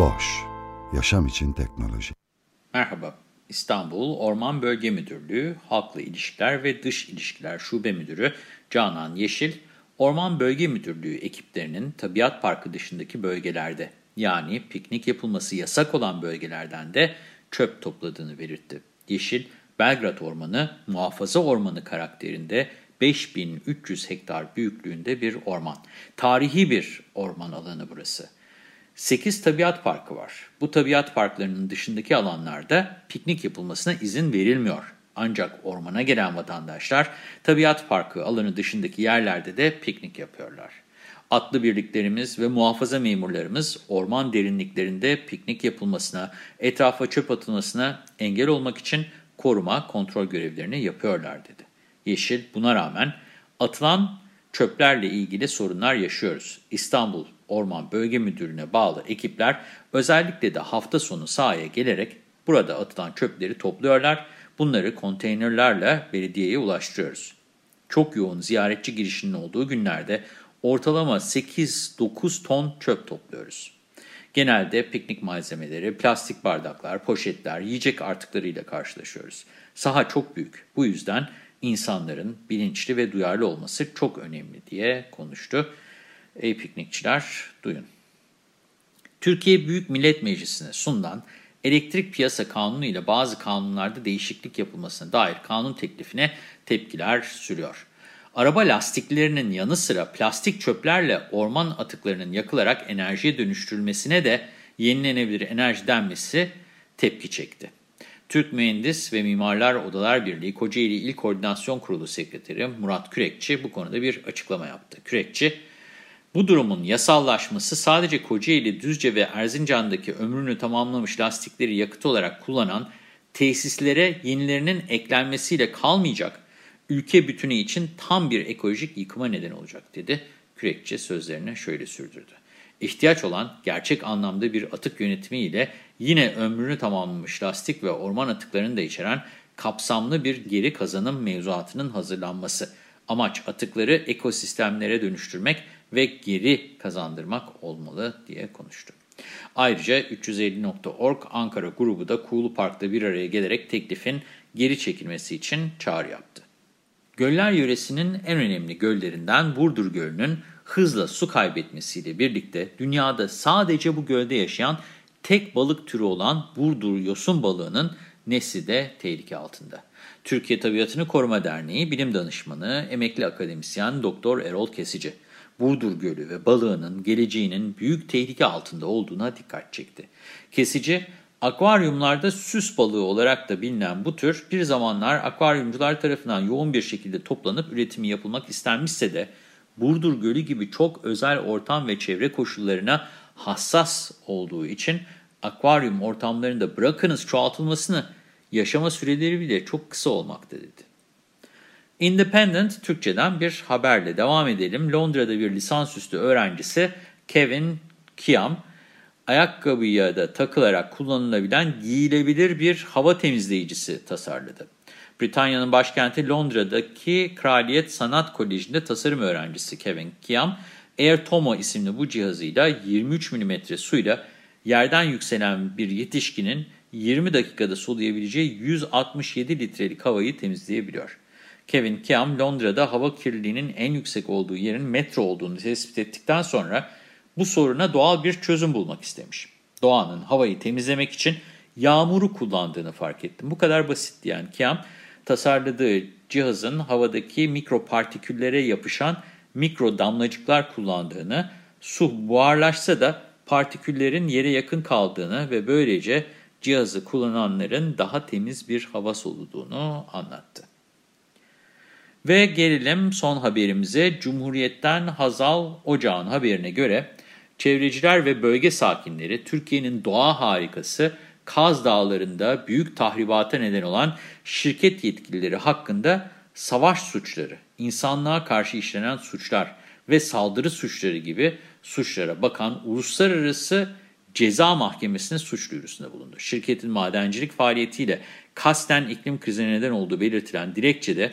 Boş, yaşam için teknoloji. Merhaba, İstanbul Orman Bölge Müdürlüğü Halkla İlişkiler ve Dış İlişkiler Şube Müdürü Canan Yeşil, Orman Bölge Müdürlüğü ekiplerinin tabiat parkı dışındaki bölgelerde, yani piknik yapılması yasak olan bölgelerden de çöp topladığını belirtti. Yeşil, Belgrad Ormanı, muhafaza ormanı karakterinde 5300 hektar büyüklüğünde bir orman. Tarihi bir orman alanı burası. 8 tabiat parkı var. Bu tabiat parklarının dışındaki alanlarda piknik yapılmasına izin verilmiyor. Ancak ormana gelen vatandaşlar tabiat parkı alanı dışındaki yerlerde de piknik yapıyorlar. Atlı birliklerimiz ve muhafaza memurlarımız orman derinliklerinde piknik yapılmasına, etrafa çöp atılmasına engel olmak için koruma, kontrol görevlerini yapıyorlar dedi. Yeşil buna rağmen atılan çöplerle ilgili sorunlar yaşıyoruz. İstanbul Orman Bölge Müdürlüğü'ne bağlı ekipler özellikle de hafta sonu sahaya gelerek burada atılan çöpleri topluyorlar. Bunları konteynerlerle belediyeye ulaştırıyoruz. Çok yoğun ziyaretçi girişinin olduğu günlerde ortalama 8-9 ton çöp topluyoruz. Genelde piknik malzemeleri, plastik bardaklar, poşetler, yiyecek artıklarıyla karşılaşıyoruz. Saha çok büyük. Bu yüzden insanların bilinçli ve duyarlı olması çok önemli diye konuştu. Ey piknikçiler duyun. Türkiye Büyük Millet Meclisi'ne sunulan elektrik piyasa kanunu ile bazı kanunlarda değişiklik yapılmasına dair kanun teklifine tepkiler sürüyor. Araba lastiklerinin yanı sıra plastik çöplerle orman atıklarının yakılarak enerjiye dönüştürülmesine de yenilenebilir enerji denmesi tepki çekti. Türk Mühendis ve Mimarlar Odalar Birliği Kocaeli İl Koordinasyon Kurulu Sekreteri Murat Kürekçi bu konuda bir açıklama yaptı. Kürekçi, bu durumun yasallaşması sadece Kocaeli, Düzce ve Erzincan'daki ömrünü tamamlamış lastikleri yakıt olarak kullanan tesislere yenilerinin eklenmesiyle kalmayacak, ülke bütünü için tam bir ekolojik yıkıma neden olacak dedi. Kürekçi sözlerine şöyle sürdürdü. İhtiyaç olan gerçek anlamda bir atık yönetimi ile yine ömrünü tamamlamış lastik ve orman atıklarını da içeren kapsamlı bir geri kazanım mevzuatının hazırlanması. Amaç atıkları ekosistemlere dönüştürmek ve geri kazandırmak olmalı diye konuştu. Ayrıca 350.org Ankara grubu da Kuğulu Park'ta bir araya gelerek teklifin geri çekilmesi için çağrı yaptı. Göller yöresinin en önemli göllerinden Burdur Gölü'nün hızla su kaybetmesiyle birlikte dünyada sadece bu gölde yaşayan tek balık türü olan Burdur yosun balığının nesli de tehlike altında. Türkiye Tabiatını Koruma Derneği Bilim Danışmanı, emekli akademisyen Doktor Erol Kesici, Burdur Gölü ve balığının geleceğinin büyük tehlike altında olduğuna dikkat çekti. Kesici, akvaryumlarda süs balığı olarak da bilinen bu tür bir zamanlar akvaryumcular tarafından yoğun bir şekilde toplanıp üretimi yapılmak istenmişse de Burdur Gölü gibi çok özel ortam ve çevre koşullarına hassas olduğu için akvaryum ortamlarında bırakınız çoğaltılmasını yaşama süreleri bile çok kısa olmakta dedi. Independent Türkçe'den bir haberle devam edelim. Londra'da bir lisansüstü öğrencisi Kevin Kiam, ayakkabıya da takılarak kullanılabilen giyilebilir bir hava temizleyicisi tasarladı. Britanya'nın başkenti Londra'daki Kraliyet Sanat Koleji'nde tasarım öğrencisi Kevin Kiam, Air Tomo isimli bu cihazıyla 23 mm suyla yerden yükselen bir yetişkinin 20 dakikada soluyabileceği 167 litrelik havayı temizleyebiliyor. Kevin Kiam, Londra'da hava kirliliğinin en yüksek olduğu yerin metro olduğunu tespit ettikten sonra bu soruna doğal bir çözüm bulmak istemiş. Doğanın havayı temizlemek için yağmuru kullandığını fark ettim. Bu kadar basit yani Kiam, tasarladığı cihazın havadaki mikropartiküllere yapışan mikro damlacıklar kullandığını, su buharlaşsa da partiküllerin yere yakın kaldığını ve böylece cihazı kullananların daha temiz bir hava soluduğunu anlattı. Ve gelelim son haberimize. Cumhuriyet'ten Hazal Ocağ'ın haberine göre çevreciler ve bölge sakinleri Türkiye'nin doğa harikası Kaz Dağları'nda büyük tahribata neden olan şirket yetkilileri hakkında savaş suçları, insanlığa karşı işlenen suçlar ve saldırı suçları gibi suçlara bakan Uluslararası Ceza Mahkemesi'ne suç duyurusunda bulundu. Şirketin madencilik faaliyetiyle kasten iklim krizine neden olduğu belirtilen dilekçede,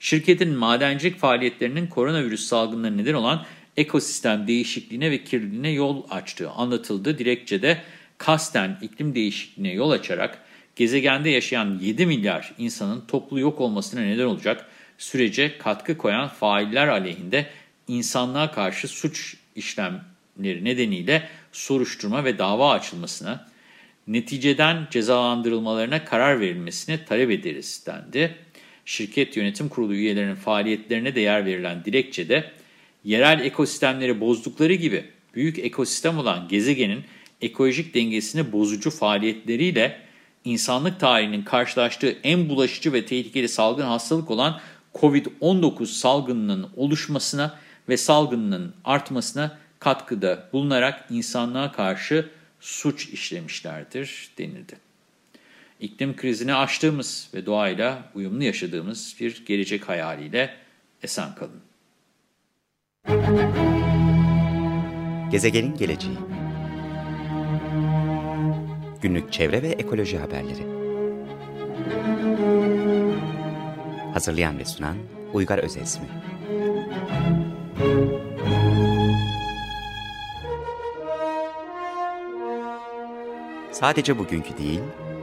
şirketin madencilik faaliyetlerinin koronavirüs salgınına neden olan ekosistem değişikliğine ve kirliliğine yol açtığı anlatıldı. Dilekçede kasten iklim değişikliğine yol açarak gezegende yaşayan 7 milyar insanın toplu yok olmasına neden olacak sürece katkı koyan failler aleyhinde insanlığa karşı suç işlemleri nedeniyle soruşturma ve dava açılmasına, neticeden cezalandırılmalarına karar verilmesini talep ederiz dendi. Şirket yönetim kurulu üyelerinin faaliyetlerine değer verilen dilekçede, yerel ekosistemleri bozdukları gibi büyük ekosistem olan gezegenin ekolojik dengesini bozucu faaliyetleriyle insanlık tarihinin karşılaştığı en bulaşıcı ve tehlikeli salgın hastalık olan COVID-19 salgınının oluşmasına ve salgının artmasına katkıda bulunarak insanlığa karşı suç işlemişlerdir denildi. İklim krizini aştığımız ve doğayla uyumlu yaşadığımız bir gelecek hayaliyle esen kalın. Gezegenin geleceği. Günlük çevre ve ekoloji haberleri. Hazırlayan ve sunan Uygar Özesmi. Sadece bugünkü değil,